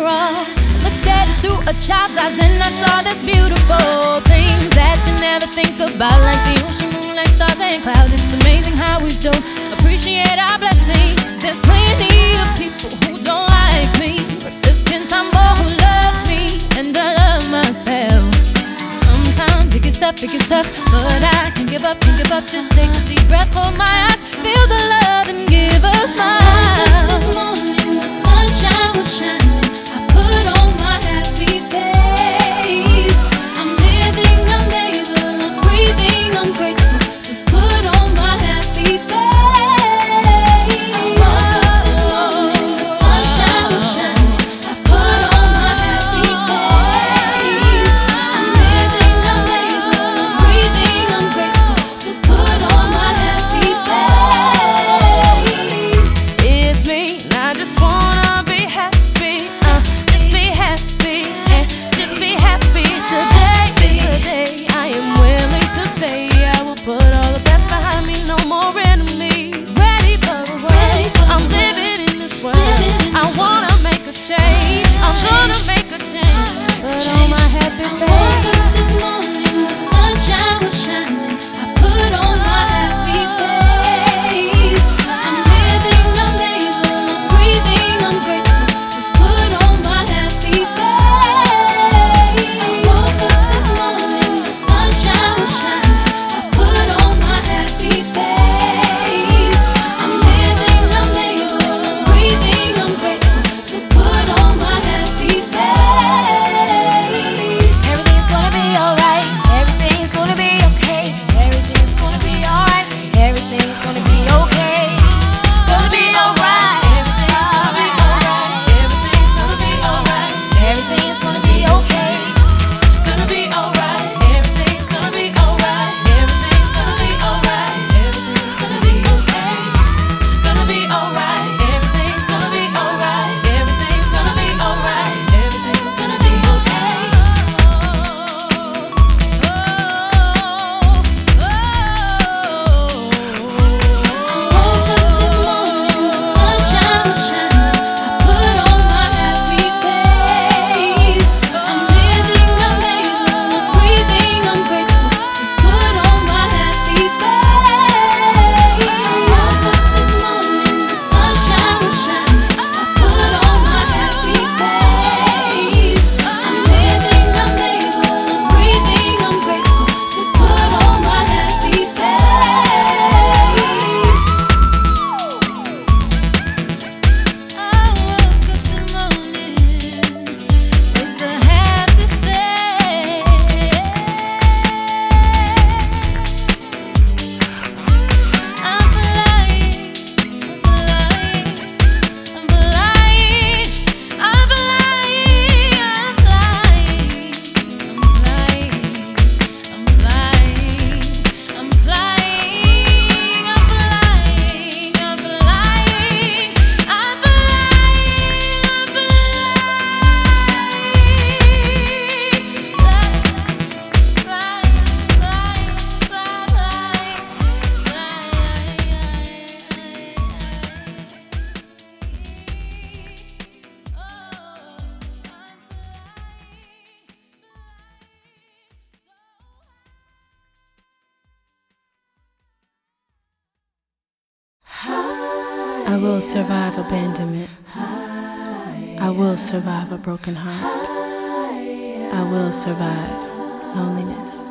mirror. Looked at it through a child's eyes and I saw this beautiful things that you never think about, like the ocean, moonlight, stars, and clouds. It's amazing how we don't appreciate our blessings. There's plenty of people who don't like me, but there's ten times more who love me, and I love myself. Sometimes it gets tough, it gets tough, but I can give up, can give up. Just take a deep breath, hold my eyes, feel the love. I will survive abandonment. I will survive a broken heart. I will survive loneliness.